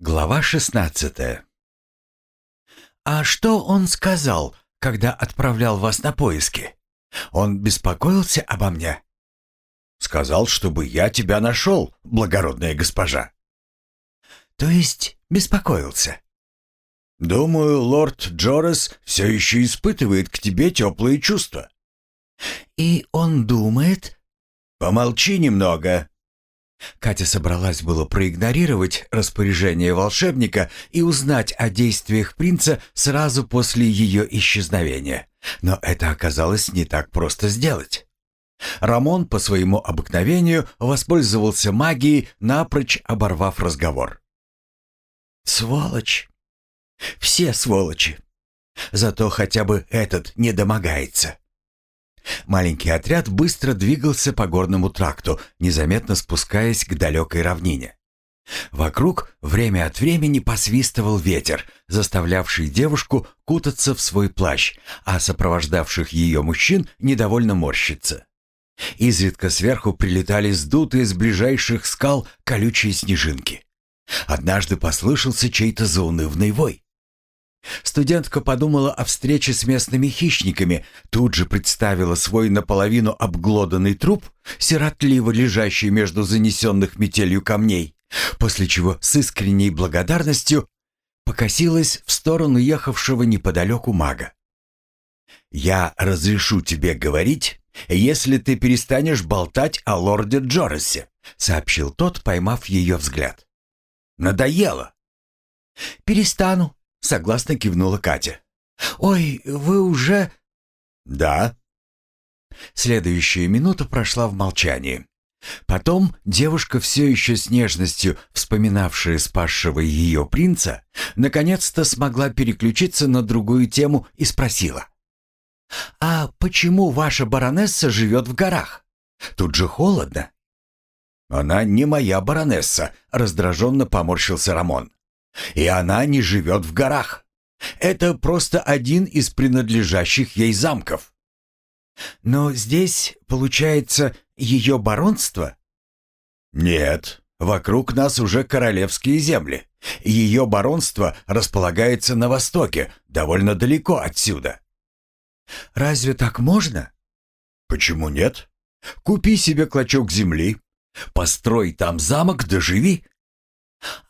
Глава 16 «А что он сказал, когда отправлял вас на поиски? Он беспокоился обо мне?» «Сказал, чтобы я тебя нашел, благородная госпожа». «То есть беспокоился?» «Думаю, лорд Джорес все еще испытывает к тебе теплые чувства». «И он думает...» «Помолчи немного», Катя собралась было проигнорировать распоряжение волшебника и узнать о действиях принца сразу после ее исчезновения. Но это оказалось не так просто сделать. Рамон по своему обыкновению воспользовался магией, напрочь оборвав разговор. «Сволочь! Все сволочи! Зато хотя бы этот не домогается!» Маленький отряд быстро двигался по горному тракту, незаметно спускаясь к далекой равнине. Вокруг время от времени посвистывал ветер, заставлявший девушку кутаться в свой плащ, а сопровождавших ее мужчин недовольно морщиться. Изредка сверху прилетали сдутые с ближайших скал колючие снежинки. Однажды послышался чей-то заунывный вой. Студентка подумала о встрече с местными хищниками, тут же представила свой наполовину обглоданный труп, сиротливо лежащий между занесенных метелью камней, после чего с искренней благодарностью покосилась в сторону ехавшего неподалеку мага. «Я разрешу тебе говорить, если ты перестанешь болтать о лорде Джорресе», сообщил тот, поймав ее взгляд. «Надоело». «Перестану», Согласно кивнула Катя. «Ой, вы уже...» «Да». Следующая минута прошла в молчании. Потом девушка, все еще с нежностью вспоминавшая спасшего ее принца, наконец-то смогла переключиться на другую тему и спросила. «А почему ваша баронесса живет в горах? Тут же холодно». «Она не моя баронесса», — раздраженно поморщился Рамон. И она не живет в горах. Это просто один из принадлежащих ей замков. Но здесь, получается, ее баронство? Нет, вокруг нас уже королевские земли. Ее баронство располагается на востоке, довольно далеко отсюда. Разве так можно? Почему нет? Купи себе клочок земли, построй там замок, доживи.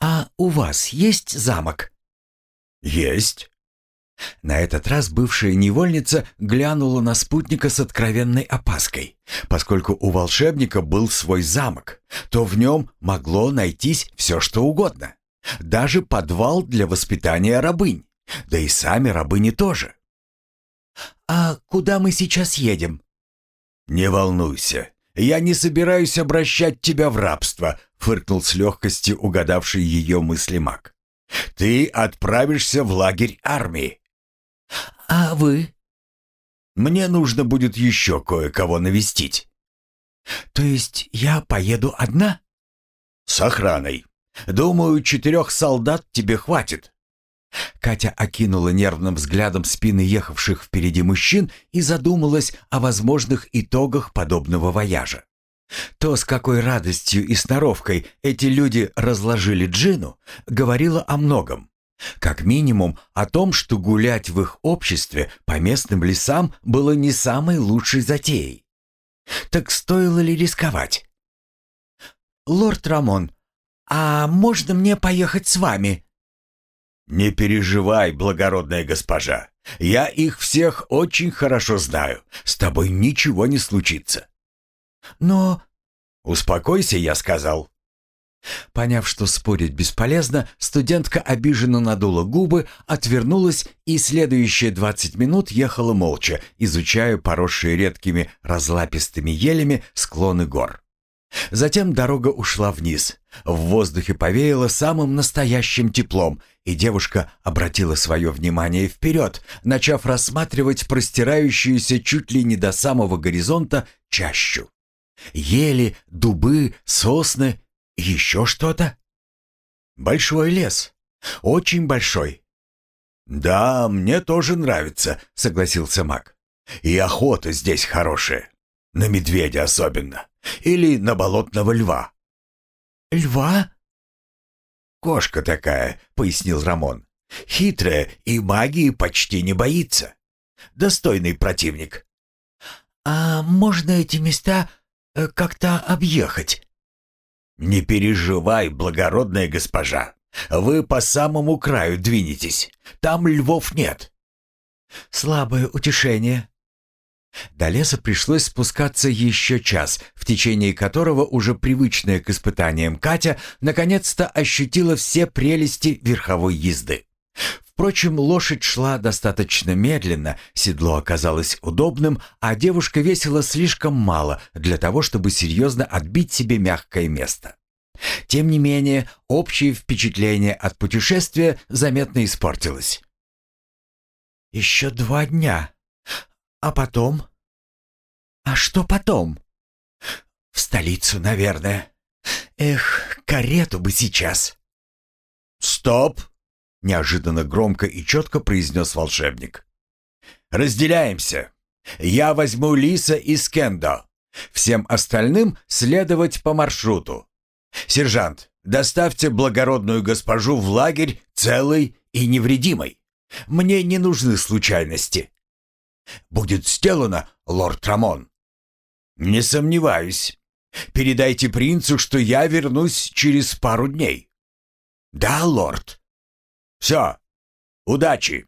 «А у вас есть замок?» «Есть». На этот раз бывшая невольница глянула на спутника с откровенной опаской. Поскольку у волшебника был свой замок, то в нем могло найтись все, что угодно. Даже подвал для воспитания рабынь. Да и сами рабыни тоже. «А куда мы сейчас едем?» «Не волнуйся. Я не собираюсь обращать тебя в рабство», фыркнул с легкостью угадавший ее мысли маг. «Ты отправишься в лагерь армии». «А вы?» «Мне нужно будет еще кое-кого навестить». «То есть я поеду одна?» «С охраной. Думаю, четырех солдат тебе хватит». Катя окинула нервным взглядом спины ехавших впереди мужчин и задумалась о возможных итогах подобного вояжа. То, с какой радостью и сноровкой эти люди разложили Джину, говорило о многом. Как минимум о том, что гулять в их обществе по местным лесам было не самой лучшей затеей. Так стоило ли рисковать? «Лорд Рамон, а можно мне поехать с вами?» «Не переживай, благородная госпожа. Я их всех очень хорошо знаю. С тобой ничего не случится. «Но...» «Успокойся», — я сказал. Поняв, что спорить бесполезно, студентка обиженно надула губы, отвернулась и следующие двадцать минут ехала молча, изучая поросшие редкими разлапистыми елями склоны гор. Затем дорога ушла вниз. В воздухе повеяло самым настоящим теплом, и девушка обратила свое внимание вперед, начав рассматривать простирающуюся чуть ли не до самого горизонта чащу. Ели, дубы, сосны, еще что-то. Большой лес. Очень большой. «Да, мне тоже нравится», — согласился маг. «И охота здесь хорошая. На медведя особенно. Или на болотного льва». «Льва?» кошка такая», — пояснил Рамон. «Хитрая и магии почти не боится. Достойный противник». «А можно эти места э, как-то объехать?» «Не переживай, благородная госпожа. Вы по самому краю двинетесь. Там львов нет». «Слабое утешение», до леса пришлось спускаться еще час, в течение которого уже привычная к испытаниям Катя наконец-то ощутила все прелести верховой езды. Впрочем, лошадь шла достаточно медленно, седло оказалось удобным, а девушка весила слишком мало для того, чтобы серьезно отбить себе мягкое место. Тем не менее, общее впечатление от путешествия заметно испортилось. «Еще два дня», а потом? А что потом? В столицу, наверное. Эх, карету бы сейчас. Стоп! Неожиданно громко и четко произнес волшебник. Разделяемся. Я возьму Лиса и Скендо. Всем остальным следовать по маршруту. Сержант, доставьте благородную госпожу в лагерь целой и невредимой. Мне не нужны случайности. «Будет сделано, лорд Рамон». «Не сомневаюсь. Передайте принцу, что я вернусь через пару дней». «Да, лорд». «Все. Удачи».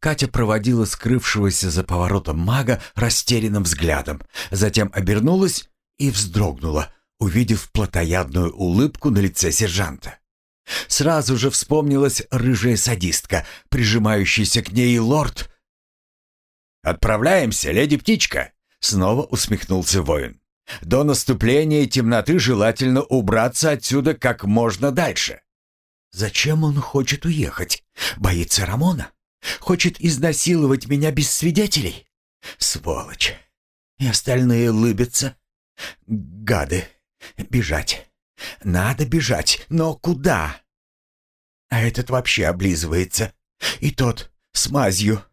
Катя проводила скрывшегося за поворотом мага растерянным взглядом, затем обернулась и вздрогнула, увидев плотоядную улыбку на лице сержанта. Сразу же вспомнилась рыжая садистка, прижимающаяся к ней лорд, «Отправляемся, леди-птичка!» — снова усмехнулся воин. «До наступления темноты желательно убраться отсюда как можно дальше». «Зачем он хочет уехать? Боится Рамона? Хочет изнасиловать меня без свидетелей? Сволочь! И остальные лыбятся. Гады! Бежать! Надо бежать, но куда?» А этот вообще облизывается. И тот с мазью.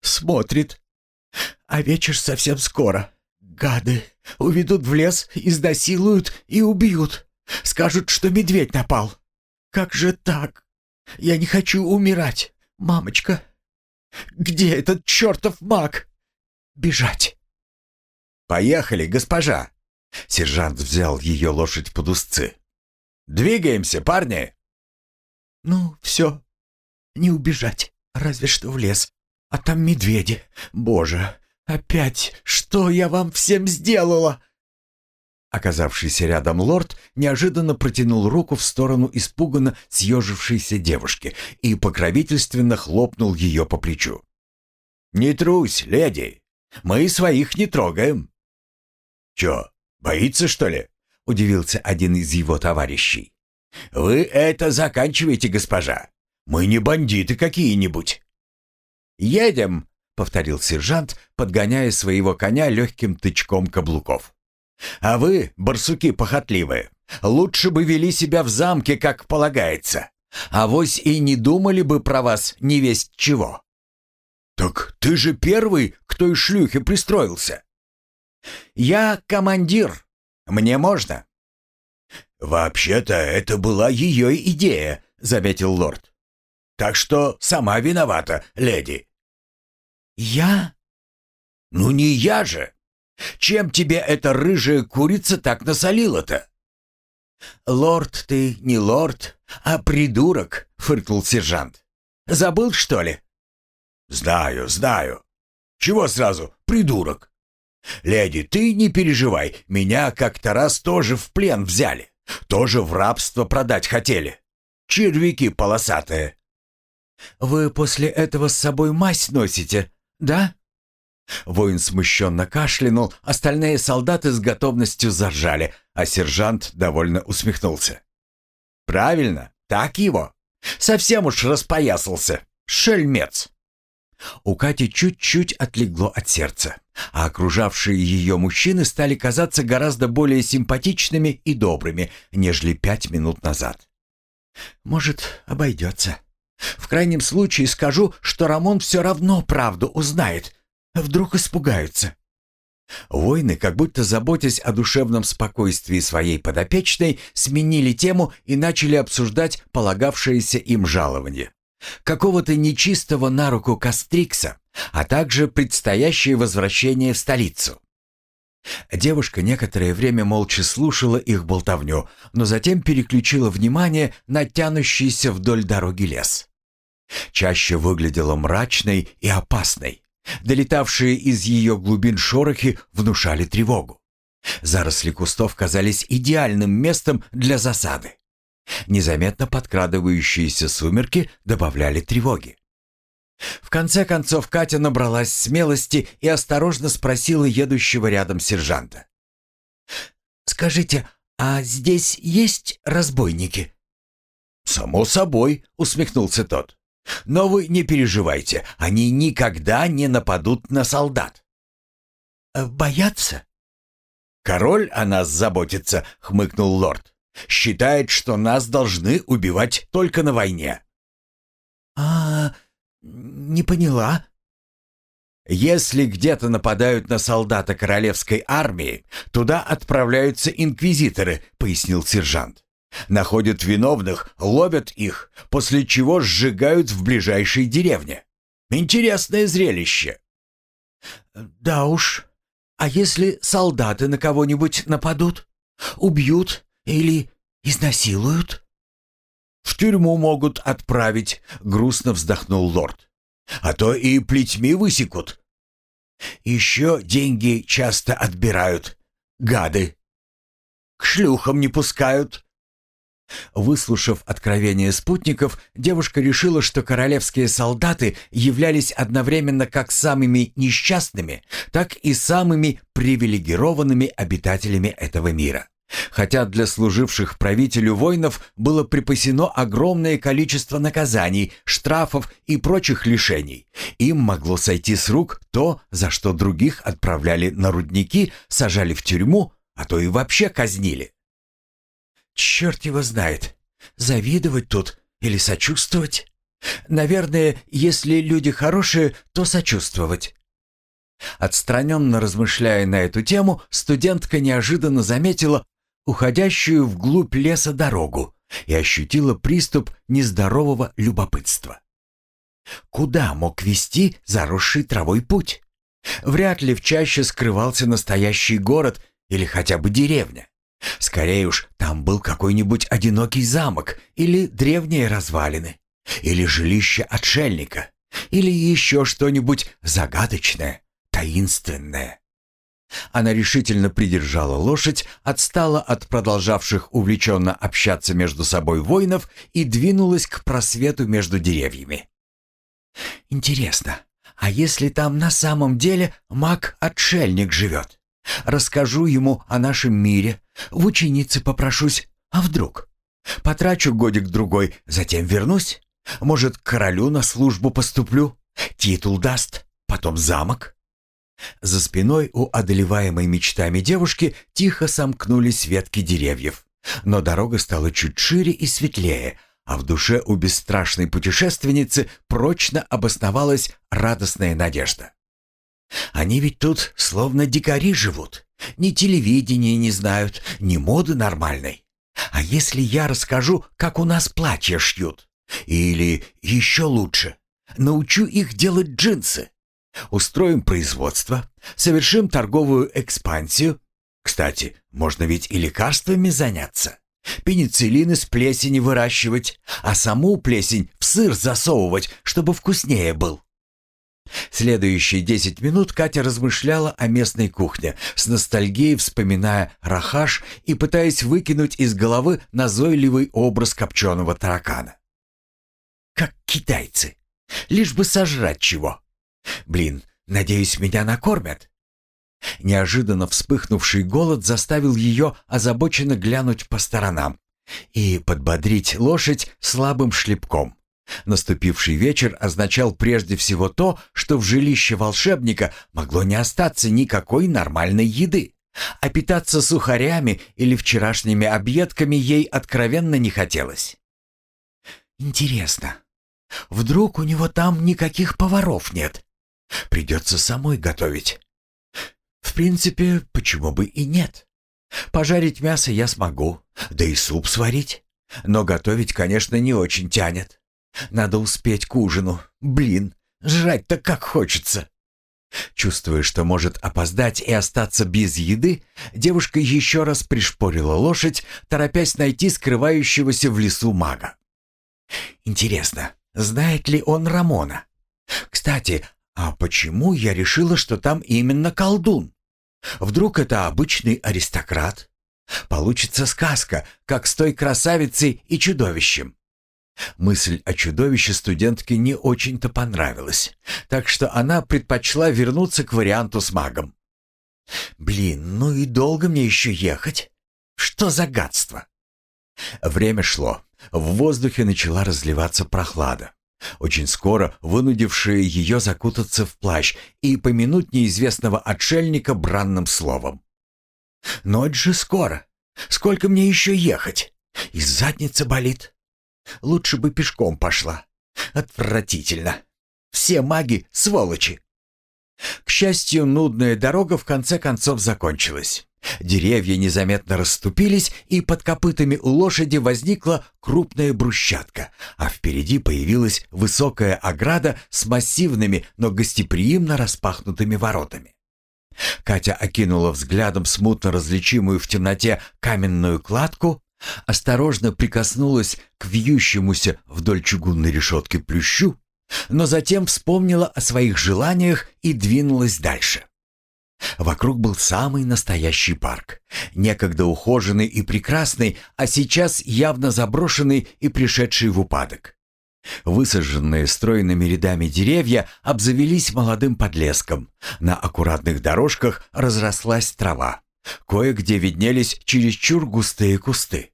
Смотрит, а вечер совсем скоро. Гады уведут в лес, изнасилуют и убьют. Скажут, что медведь напал. Как же так? Я не хочу умирать, мамочка. Где этот чертов маг? Бежать. Поехали, госпожа. Сержант взял ее лошадь под узцы. Двигаемся, парни. Ну, все. Не убежать, разве что в лес. А там медведи. Боже, опять, что я вам всем сделала?» Оказавшийся рядом лорд неожиданно протянул руку в сторону испуганно съежившейся девушки и покровительственно хлопнул ее по плечу. «Не трусь, леди, мы своих не трогаем». «Че, боится, что ли?» — удивился один из его товарищей. «Вы это заканчивайте, госпожа. Мы не бандиты какие-нибудь». «Едем!» — повторил сержант, подгоняя своего коня легким тычком каблуков. «А вы, барсуки похотливые, лучше бы вели себя в замке, как полагается. А вось и не думали бы про вас не весть чего». «Так ты же первый, кто из шлюхи пристроился». «Я командир. Мне можно». «Вообще-то это была ее идея», — заметил лорд. «Так что сама виновата, леди». «Я?» «Ну не я же! Чем тебе эта рыжая курица так насолила-то?» «Лорд ты не лорд, а придурок», — фыркнул сержант. «Забыл, что ли?» «Знаю, знаю. Чего сразу, придурок?» «Леди, ты не переживай, меня как-то раз тоже в плен взяли. Тоже в рабство продать хотели. Червяки полосатые». «Вы после этого с собой мазь носите?» «Да?» Воин смущенно кашлянул, остальные солдаты с готовностью заржали, а сержант довольно усмехнулся. «Правильно, так его. Совсем уж распоясался. Шельмец!» У Кати чуть-чуть отлегло от сердца, а окружавшие ее мужчины стали казаться гораздо более симпатичными и добрыми, нежели пять минут назад. «Может, обойдется», в крайнем случае скажу, что Рамон все равно правду узнает. Вдруг испугаются. Воины, как будто заботясь о душевном спокойствии своей подопечной, сменили тему и начали обсуждать полагавшееся им жалование. Какого-то нечистого на руку Кастрикса, а также предстоящее возвращение в столицу. Девушка некоторое время молча слушала их болтовню, но затем переключила внимание на тянущийся вдоль дороги лес. Чаще выглядела мрачной и опасной. Долетавшие из ее глубин шорохи внушали тревогу. Заросли кустов казались идеальным местом для засады. Незаметно подкрадывающиеся сумерки добавляли тревоги. В конце концов Катя набралась смелости и осторожно спросила едущего рядом сержанта. «Скажите, а здесь есть разбойники?» «Само собой», — усмехнулся тот. «Но вы не переживайте, они никогда не нападут на солдат». «Э, «Боятся?» «Король о нас заботится», — хмыкнул лорд. «Считает, что нас должны убивать только на войне». «А, «Не поняла». «Если где-то нападают на солдата королевской армии, туда отправляются инквизиторы», — пояснил сержант. «Находят виновных, ловят их, после чего сжигают в ближайшей деревне. Интересное зрелище». «Да уж. А если солдаты на кого-нибудь нападут? Убьют или изнасилуют?» «В тюрьму могут отправить», — грустно вздохнул лорд. «А то и плетьми высекут». «Еще деньги часто отбирают. Гады. К шлюхам не пускают». Выслушав откровение спутников, девушка решила, что королевские солдаты являлись одновременно как самыми несчастными, так и самыми привилегированными обитателями этого мира. Хотя для служивших правителю воинов было припасено огромное количество наказаний, штрафов и прочих лишений, им могло сойти с рук то, за что других отправляли на рудники, сажали в тюрьму, а то и вообще казнили. Черт его знает, завидовать тут или сочувствовать? Наверное, если люди хорошие, то сочувствовать. Отстраненно размышляя на эту тему, студентка неожиданно заметила уходящую вглубь леса дорогу и ощутила приступ нездорового любопытства. Куда мог вести заросший травой путь? Вряд ли в чаще скрывался настоящий город или хотя бы деревня. Скорее уж, там был какой-нибудь одинокий замок или древние развалины, или жилище отшельника, или еще что-нибудь загадочное, таинственное. Она решительно придержала лошадь, отстала от продолжавших увлеченно общаться между собой воинов и двинулась к просвету между деревьями. «Интересно, а если там на самом деле маг-отшельник живет? Расскажу ему о нашем мире, в ученицы попрошусь, а вдруг? Потрачу годик-другой, затем вернусь. Может, к королю на службу поступлю, титул даст, потом замок?» За спиной у одолеваемой мечтами девушки тихо сомкнулись ветки деревьев. Но дорога стала чуть шире и светлее, а в душе у бесстрашной путешественницы прочно обосновалась радостная надежда. Они ведь тут словно дикари живут. Ни телевидения не знают, ни моды нормальной. А если я расскажу, как у нас платья шьют? Или еще лучше, научу их делать джинсы? Устроим производство, совершим торговую экспансию. Кстати, можно ведь и лекарствами заняться. Пенициллин из плесени выращивать, а саму плесень в сыр засовывать, чтобы вкуснее был. Следующие десять минут Катя размышляла о местной кухне, с ностальгией вспоминая рахаш и пытаясь выкинуть из головы назойливый образ копченого таракана. Как китайцы. Лишь бы сожрать чего. Блин, надеюсь, меня накормят?» Неожиданно вспыхнувший голод заставил ее озабоченно глянуть по сторонам и подбодрить лошадь слабым шлепком. Наступивший вечер означал прежде всего то, что в жилище волшебника могло не остаться никакой нормальной еды, а питаться сухарями или вчерашними объедками ей откровенно не хотелось. «Интересно, вдруг у него там никаких поваров нет?» Придется самой готовить. В принципе, почему бы и нет? Пожарить мясо я смогу, да и суп сварить. Но готовить, конечно, не очень тянет. Надо успеть к ужину. Блин, жрать-то как хочется. Чувствуя, что может опоздать и остаться без еды, девушка еще раз пришпорила лошадь, торопясь найти скрывающегося в лесу мага. Интересно, знает ли он Рамона? Кстати, а почему я решила, что там именно колдун? Вдруг это обычный аристократ? Получится сказка, как с той красавицей и чудовищем. Мысль о чудовище студентке не очень-то понравилась, так что она предпочла вернуться к варианту с магом. «Блин, ну и долго мне еще ехать? Что за гадство?» Время шло. В воздухе начала разливаться прохлада, очень скоро вынудившая ее закутаться в плащ и помянуть неизвестного отшельника бранным словом. «Ночь же скоро. Сколько мне еще ехать? И задница болит. Лучше бы пешком пошла. Отвратительно. Все маги — сволочи. К счастью, нудная дорога в конце концов закончилась. Деревья незаметно расступились, и под копытами у лошади возникла крупная брусчатка, а впереди появилась высокая ограда с массивными, но гостеприимно распахнутыми воротами. Катя окинула взглядом смутно различимую в темноте каменную кладку осторожно прикоснулась к вьющемуся вдоль чугунной решетки плющу, но затем вспомнила о своих желаниях и двинулась дальше. Вокруг был самый настоящий парк, некогда ухоженный и прекрасный, а сейчас явно заброшенный и пришедший в упадок. Высаженные стройными рядами деревья обзавелись молодым подлеском. На аккуратных дорожках разрослась трава. Кое-где виднелись чересчур густые кусты.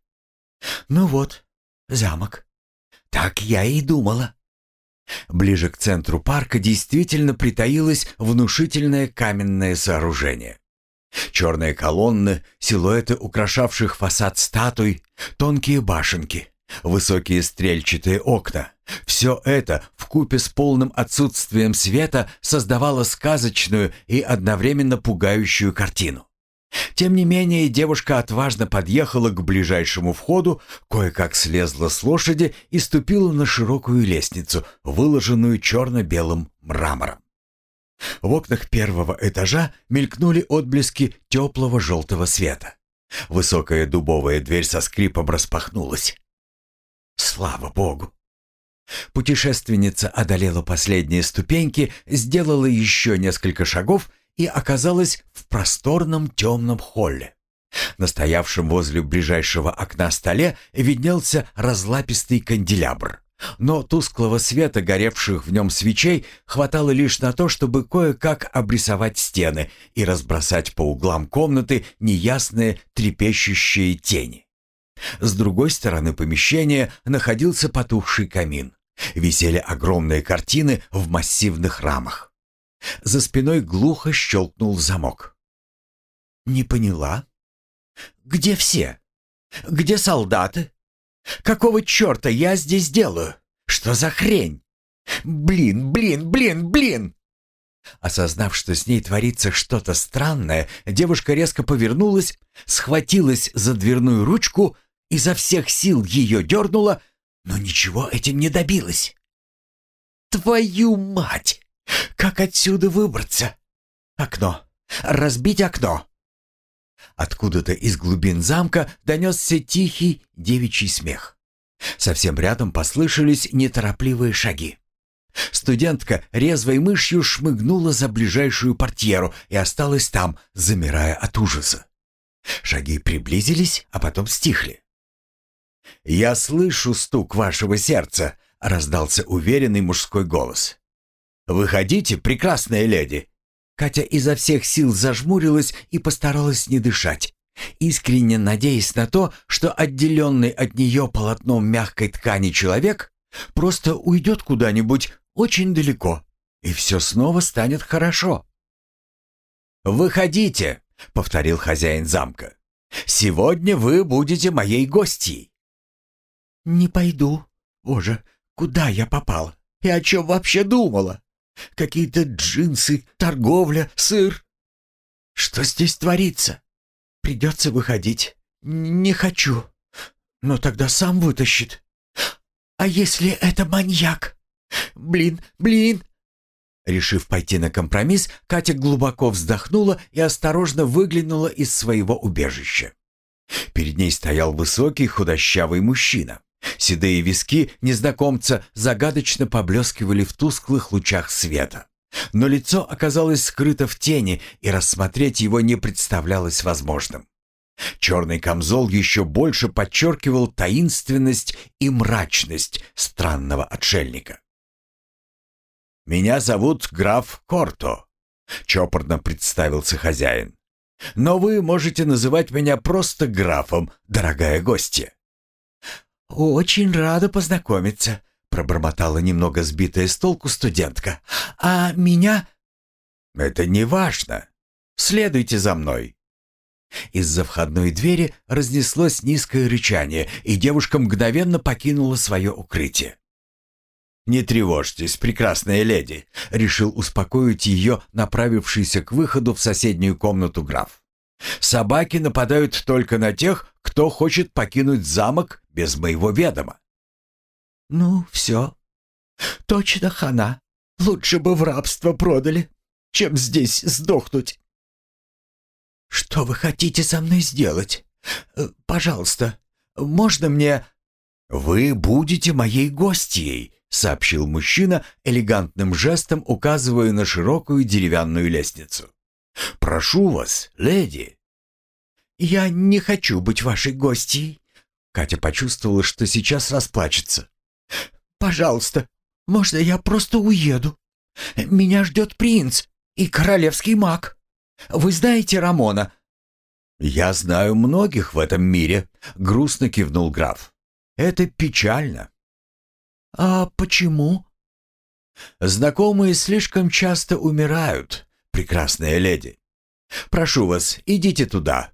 Ну вот, замок. Так я и думала. Ближе к центру парка действительно притаилось внушительное каменное сооружение. Черные колонны, силуэты украшавших фасад статуй, тонкие башенки, высокие стрельчатые окна. Все это, вкупе с полным отсутствием света, создавало сказочную и одновременно пугающую картину. Тем не менее, девушка отважно подъехала к ближайшему входу, кое-как слезла с лошади и ступила на широкую лестницу, выложенную черно-белым мрамором. В окнах первого этажа мелькнули отблески теплого желтого света. Высокая дубовая дверь со скрипом распахнулась. Слава богу! Путешественница одолела последние ступеньки, сделала еще несколько шагов и оказалась в просторном темном холле. На стоявшем возле ближайшего окна столе виднелся разлапистый канделябр. Но тусклого света, горевших в нем свечей, хватало лишь на то, чтобы кое-как обрисовать стены и разбросать по углам комнаты неясные трепещущие тени. С другой стороны помещения находился потухший камин. Висели огромные картины в массивных рамах. За спиной глухо щелкнул замок. «Не поняла? Где все? Где солдаты? Какого черта я здесь делаю? Что за хрень? Блин, блин, блин, блин!» Осознав, что с ней творится что-то странное, девушка резко повернулась, схватилась за дверную ручку, изо всех сил ее дернула, но ничего этим не добилась. «Твою мать!» Как отсюда выбраться? Окно. Разбить окно. Откуда-то из глубин замка донесся тихий девичий смех. Совсем рядом послышались неторопливые шаги. Студентка резвой мышью шмыгнула за ближайшую портьеру и осталась там, замирая от ужаса. Шаги приблизились, а потом стихли. «Я слышу стук вашего сердца», — раздался уверенный мужской голос. «Выходите, прекрасная леди!» Катя изо всех сил зажмурилась и постаралась не дышать, искренне надеясь на то, что отделенный от нее полотном мягкой ткани человек просто уйдет куда-нибудь очень далеко, и все снова станет хорошо. «Выходите!» — повторил хозяин замка. «Сегодня вы будете моей гостьей». «Не пойду. Боже, куда я попал? И о чем вообще думала?» Какие-то джинсы, торговля, сыр. Что здесь творится? Придется выходить. Не хочу. Но тогда сам вытащит. А если это маньяк? Блин, блин. Решив пойти на компромисс, Катя глубоко вздохнула и осторожно выглянула из своего убежища. Перед ней стоял высокий худощавый мужчина. Седые виски незнакомца загадочно поблескивали в тусклых лучах света. Но лицо оказалось скрыто в тени, и рассмотреть его не представлялось возможным. Черный камзол еще больше подчеркивал таинственность и мрачность странного отшельника. «Меня зовут граф Корто», — чопорно представился хозяин. «Но вы можете называть меня просто графом, дорогая гостья». «Очень рада познакомиться», — пробормотала немного сбитая с толку студентка. «А меня...» «Это не важно. Следуйте за мной». Из-за входной двери разнеслось низкое рычание, и девушка мгновенно покинула свое укрытие. «Не тревожьтесь, прекрасная леди», — решил успокоить ее направившийся к выходу в соседнюю комнату граф. «Собаки нападают только на тех, кто хочет покинуть замок без моего ведома». «Ну, все. Точно хана. Лучше бы в рабство продали, чем здесь сдохнуть». «Что вы хотите со мной сделать? Э, пожалуйста, можно мне...» «Вы будете моей гостьей», — сообщил мужчина, элегантным жестом указывая на широкую деревянную лестницу. «Прошу вас, леди». «Я не хочу быть вашей гостьей», Катя почувствовала, что сейчас расплачется. «Пожалуйста, можно я просто уеду? Меня ждет принц и королевский маг. Вы знаете Рамона?» «Я знаю многих в этом мире», — грустно кивнул граф. «Это печально». «А почему?» «Знакомые слишком часто умирают, прекрасная леди. Прошу вас, идите туда».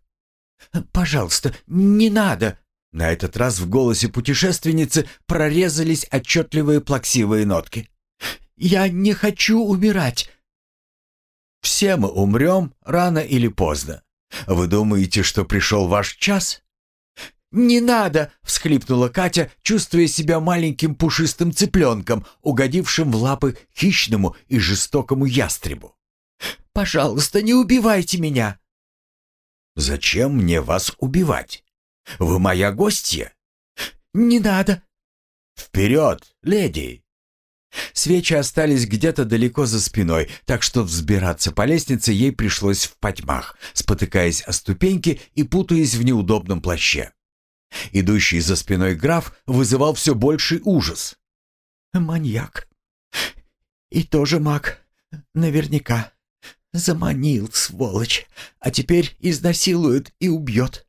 «Пожалуйста, не надо», на этот раз в голосе путешественницы прорезались отчетливые плаксивые нотки. «Я не хочу умирать!» «Все мы умрем рано или поздно. Вы думаете, что пришел ваш час?» «Не надо!» — всхлипнула Катя, чувствуя себя маленьким пушистым цыпленком, угодившим в лапы хищному и жестокому ястребу. «Пожалуйста, не убивайте меня!» «Зачем мне вас убивать? Вы моя гостья?» «Не надо!» «Вперед, леди!» Свечи остались где-то далеко за спиной, так что взбираться по лестнице ей пришлось в потьмах, спотыкаясь о ступеньки и путаясь в неудобном плаще. Идущий за спиной граф вызывал все больший ужас. «Маньяк. И тоже маг. Наверняка. Заманил, сволочь. А теперь изнасилует и убьет.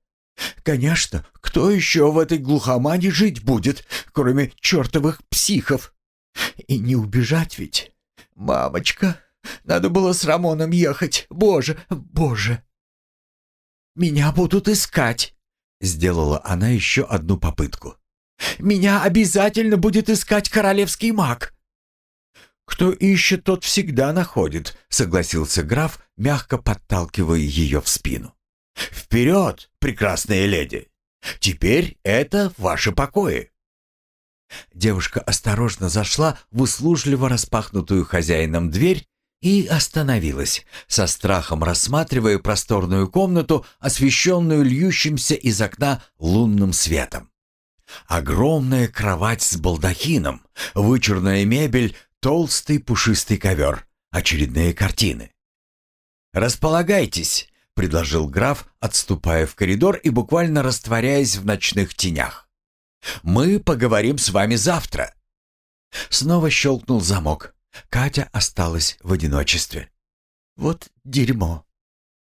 Конечно, кто еще в этой глухомане жить будет, кроме чертовых психов? И не убежать ведь. Мамочка, надо было с Рамоном ехать. Боже, боже. Меня будут искать. Сделала она еще одну попытку. Меня обязательно будет искать королевский маг. «Кто ищет, тот всегда находит», — согласился граф, мягко подталкивая ее в спину. «Вперед, прекрасная леди! Теперь это ваши покои!» Девушка осторожно зашла в услужливо распахнутую хозяином дверь и остановилась, со страхом рассматривая просторную комнату, освещенную льющимся из окна лунным светом. Огромная кровать с балдахином, вычурная мебель, толстый пушистый ковер, очередные картины. «Располагайтесь», — предложил граф, отступая в коридор и буквально растворяясь в ночных тенях. «Мы поговорим с вами завтра». Снова щелкнул замок. Катя осталась в одиночестве. «Вот дерьмо.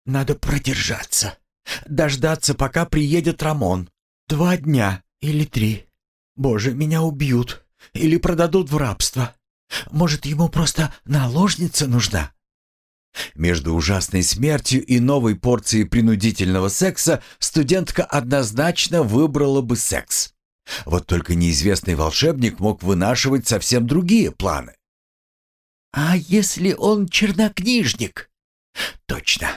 Надо продержаться. Дождаться, пока приедет Рамон. Два дня или три. Боже, меня убьют. Или продадут в рабство. Может, ему просто наложница нужна?» Между ужасной смертью и новой порцией принудительного секса студентка однозначно выбрала бы секс. Вот только неизвестный волшебник мог вынашивать совсем другие планы. «А если он чернокнижник?» «Точно.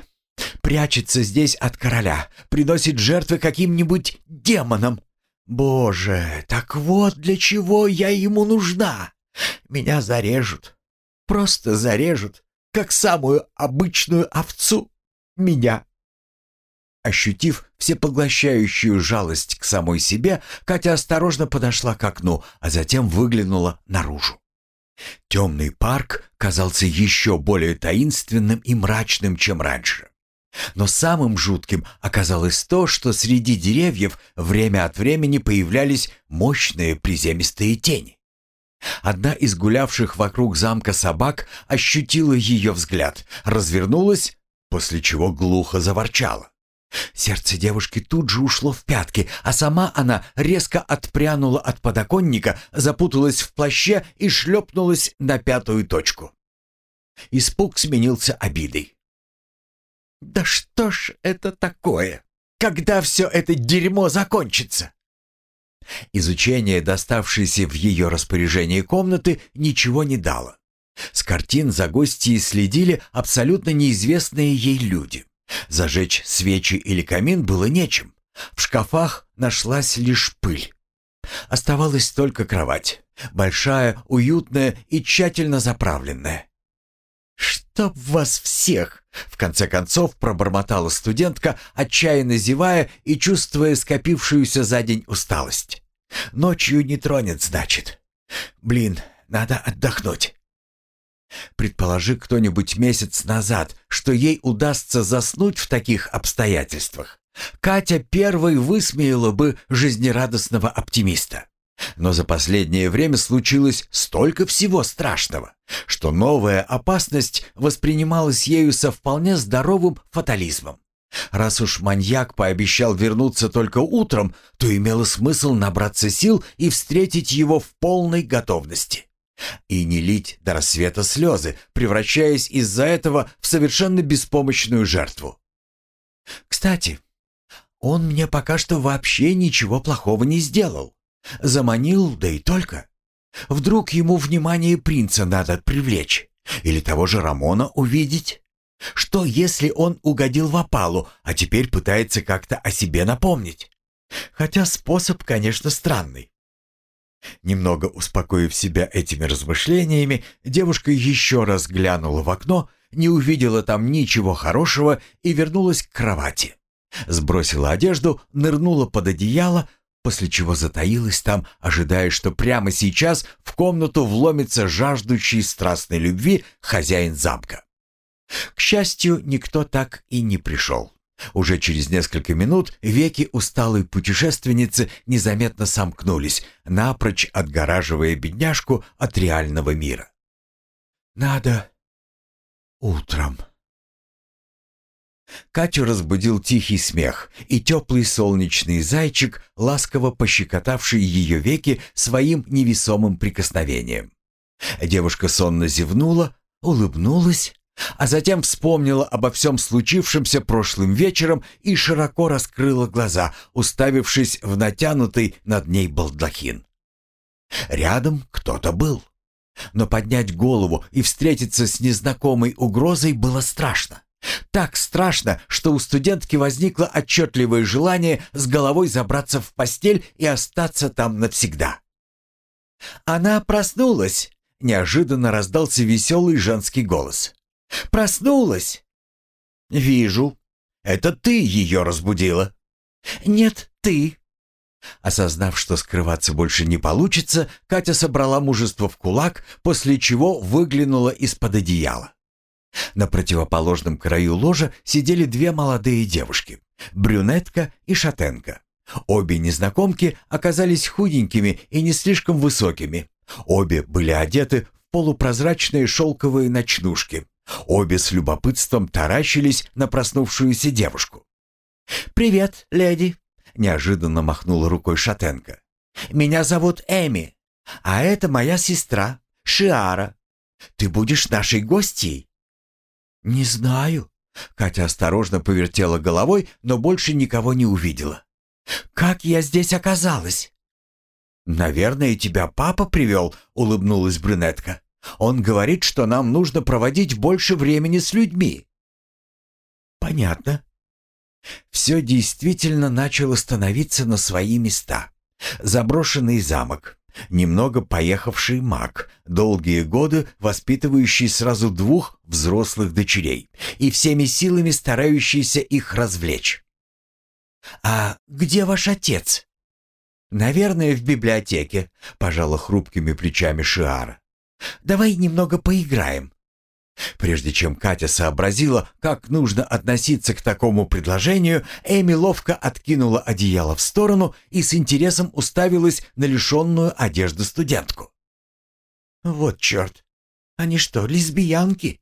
Прячется здесь от короля, приносит жертвы каким-нибудь демонам. Боже, так вот для чего я ему нужна. Меня зарежут. Просто зарежут, как самую обычную овцу. Меня. Ощутив всепоглощающую жалость к самой себе, Катя осторожно подошла к окну, а затем выглянула наружу. Темный парк казался еще более таинственным и мрачным, чем раньше. Но самым жутким оказалось то, что среди деревьев время от времени появлялись мощные приземистые тени. Одна из гулявших вокруг замка собак ощутила ее взгляд, развернулась, после чего глухо заворчала. Сердце девушки тут же ушло в пятки, а сама она резко отпрянула от подоконника, запуталась в плаще и шлепнулась на пятую точку. Испуг сменился обидой. «Да что ж это такое? Когда все это дерьмо закончится?» Изучение доставшейся в ее распоряжение комнаты ничего не дало. С картин за гостьей следили абсолютно неизвестные ей люди. Зажечь свечи или камин было нечем. В шкафах нашлась лишь пыль. Оставалась только кровать. Большая, уютная и тщательно заправленная. «Чтоб вас всех!» В конце концов пробормотала студентка, отчаянно зевая и чувствуя скопившуюся за день усталость. «Ночью не тронет, значит. Блин, надо отдохнуть». Предположи кто-нибудь месяц назад, что ей удастся заснуть в таких обстоятельствах. Катя первой высмеяла бы жизнерадостного оптимиста. Но за последнее время случилось столько всего страшного, что новая опасность воспринималась ею со вполне здоровым фатализмом. Раз уж маньяк пообещал вернуться только утром, то имело смысл набраться сил и встретить его в полной готовности и не лить до рассвета слезы, превращаясь из-за этого в совершенно беспомощную жертву. Кстати, он мне пока что вообще ничего плохого не сделал. Заманил, да и только. Вдруг ему внимание принца надо привлечь? Или того же Рамона увидеть? Что, если он угодил в опалу, а теперь пытается как-то о себе напомнить? Хотя способ, конечно, странный. Немного успокоив себя этими размышлениями, девушка еще раз глянула в окно, не увидела там ничего хорошего и вернулась к кровати. Сбросила одежду, нырнула под одеяло, после чего затаилась там, ожидая, что прямо сейчас в комнату вломится жаждущий страстной любви хозяин замка. К счастью, никто так и не пришел. Уже через несколько минут веки усталой путешественницы незаметно сомкнулись, напрочь отгораживая бедняжку от реального мира. «Надо утром». Катю разбудил тихий смех и теплый солнечный зайчик, ласково пощекотавший ее веки своим невесомым прикосновением. Девушка сонно зевнула, улыбнулась а затем вспомнила обо всем случившемся прошлым вечером и широко раскрыла глаза, уставившись в натянутый над ней балдахин. Рядом кто-то был. Но поднять голову и встретиться с незнакомой угрозой было страшно. Так страшно, что у студентки возникло отчетливое желание с головой забраться в постель и остаться там навсегда. Она проснулась. Неожиданно раздался веселый женский голос. Проснулась?» «Вижу. Это ты ее разбудила». «Нет, ты». Осознав, что скрываться больше не получится, Катя собрала мужество в кулак, после чего выглянула из-под одеяла. На противоположном краю ложа сидели две молодые девушки — брюнетка и шатенка. Обе незнакомки оказались худенькими и не слишком высокими. Обе были одеты в полупрозрачные шелковые ночнушки, Обе с любопытством таращились на проснувшуюся девушку. «Привет, леди!» — неожиданно махнула рукой Шатенко. «Меня зовут Эми, а это моя сестра, Шиара. Ты будешь нашей гостьей?» «Не знаю». Катя осторожно повертела головой, но больше никого не увидела. «Как я здесь оказалась?» «Наверное, тебя папа привел», — улыбнулась брюнетка. Он говорит, что нам нужно проводить больше времени с людьми». «Понятно». Все действительно начало становиться на свои места. Заброшенный замок, немного поехавший маг, долгие годы воспитывающий сразу двух взрослых дочерей и всеми силами старающийся их развлечь. «А где ваш отец?» «Наверное, в библиотеке», — пожала хрупкими плечами Шиара. «Давай немного поиграем». Прежде чем Катя сообразила, как нужно относиться к такому предложению, Эми ловко откинула одеяло в сторону и с интересом уставилась на лишенную одежды студентку. «Вот черт! Они что, лесбиянки?»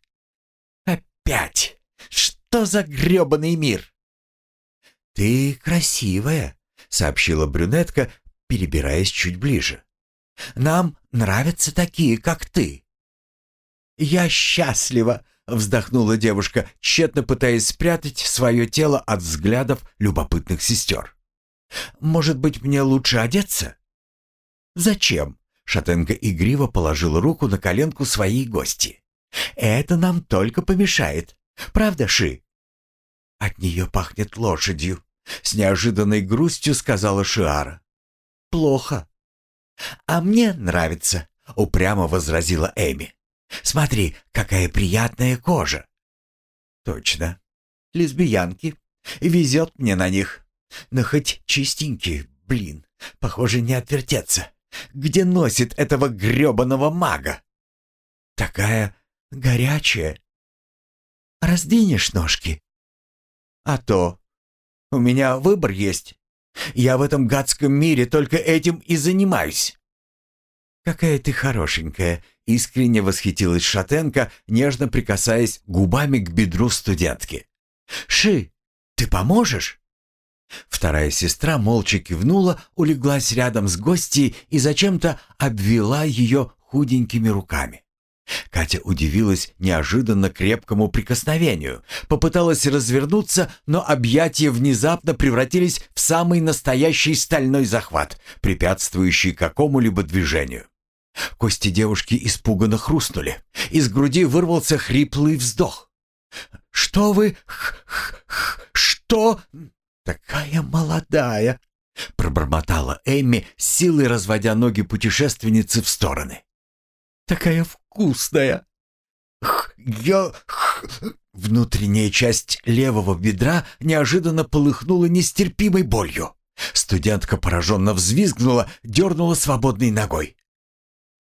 «Опять! Что за грёбаный мир?» «Ты красивая», — сообщила брюнетка, перебираясь чуть ближе. «Нам нравятся такие, как ты». «Я счастлива!» — вздохнула девушка, тщетно пытаясь спрятать свое тело от взглядов любопытных сестер. «Может быть, мне лучше одеться?» «Зачем?» — Шатенка игриво положила руку на коленку своей гости. «Это нам только помешает. Правда, Ши?» «От нее пахнет лошадью», — с неожиданной грустью сказала Шиара. «Плохо». «А мне нравится», — упрямо возразила Эми. Смотри, какая приятная кожа. Точно. Лесбиянки. Везет мне на них. Но хоть чистенькие, блин, похоже, не отвертеться. Где носит этого грёбаного мага? Такая горячая. Раздвинешь ножки? А то. У меня выбор есть. Я в этом гадском мире только этим и занимаюсь. «Какая ты хорошенькая!» — искренне восхитилась Шатенко, нежно прикасаясь губами к бедру студентки. «Ши, ты поможешь?» Вторая сестра молча кивнула, улеглась рядом с гостьей и зачем-то обвела ее худенькими руками. Катя удивилась неожиданно крепкому прикосновению, попыталась развернуться, но объятия внезапно превратились в самый настоящий стальной захват, препятствующий какому-либо движению. Кости девушки испуганно хрустнули. Из груди вырвался хриплый вздох. «Что вы? Х -х -х что? Такая молодая!» Пробормотала Эмми, силой разводя ноги путешественницы в стороны. «Такая вкусная!» Х, я... Х, внутренняя часть левого бедра неожиданно полыхнула нестерпимой болью. Студентка пораженно взвизгнула, дернула свободной ногой.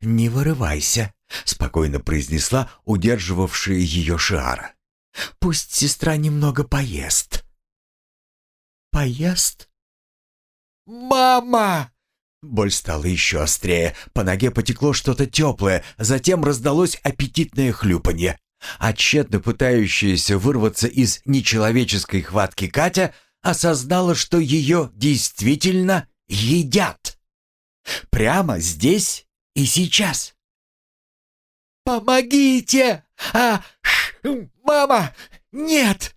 «Не вырывайся», — спокойно произнесла удерживавшая ее Шиара. «Пусть сестра немного поест». «Поест?» «Мама!» Боль стала еще острее. По ноге потекло что-то теплое, затем раздалось аппетитное хлюпанье. А пытающаяся вырваться из нечеловеческой хватки Катя осознала, что ее действительно едят. Прямо здесь и сейчас. «Помогите! А, мама, нет!»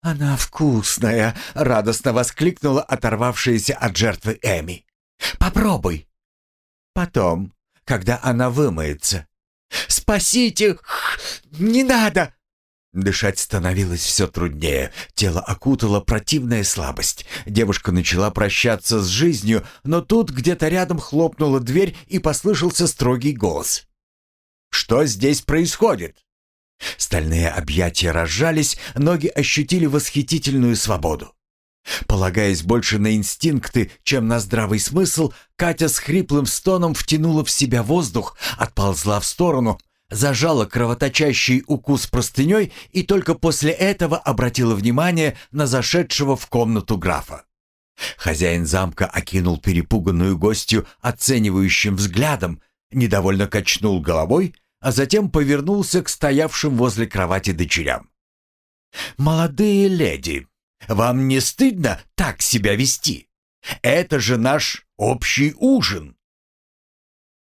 «Она вкусная!» — радостно воскликнула оторвавшаяся от жертвы Эми. «Попробуй!» «Потом, когда она вымоется». «Спасите! Не надо!» Дышать становилось все труднее, тело окутало противная слабость. Девушка начала прощаться с жизнью, но тут где-то рядом хлопнула дверь и послышался строгий голос. «Что здесь происходит?» Стальные объятия разжались, ноги ощутили восхитительную свободу. Полагаясь больше на инстинкты, чем на здравый смысл, Катя с хриплым стоном втянула в себя воздух, отползла в сторону, зажала кровоточащий укус простыней и только после этого обратила внимание на зашедшего в комнату графа. Хозяин замка окинул перепуганную гостью оценивающим взглядом, недовольно качнул головой, а затем повернулся к стоявшим возле кровати дочерям. «Молодые леди, вам не стыдно так себя вести? Это же наш общий ужин!»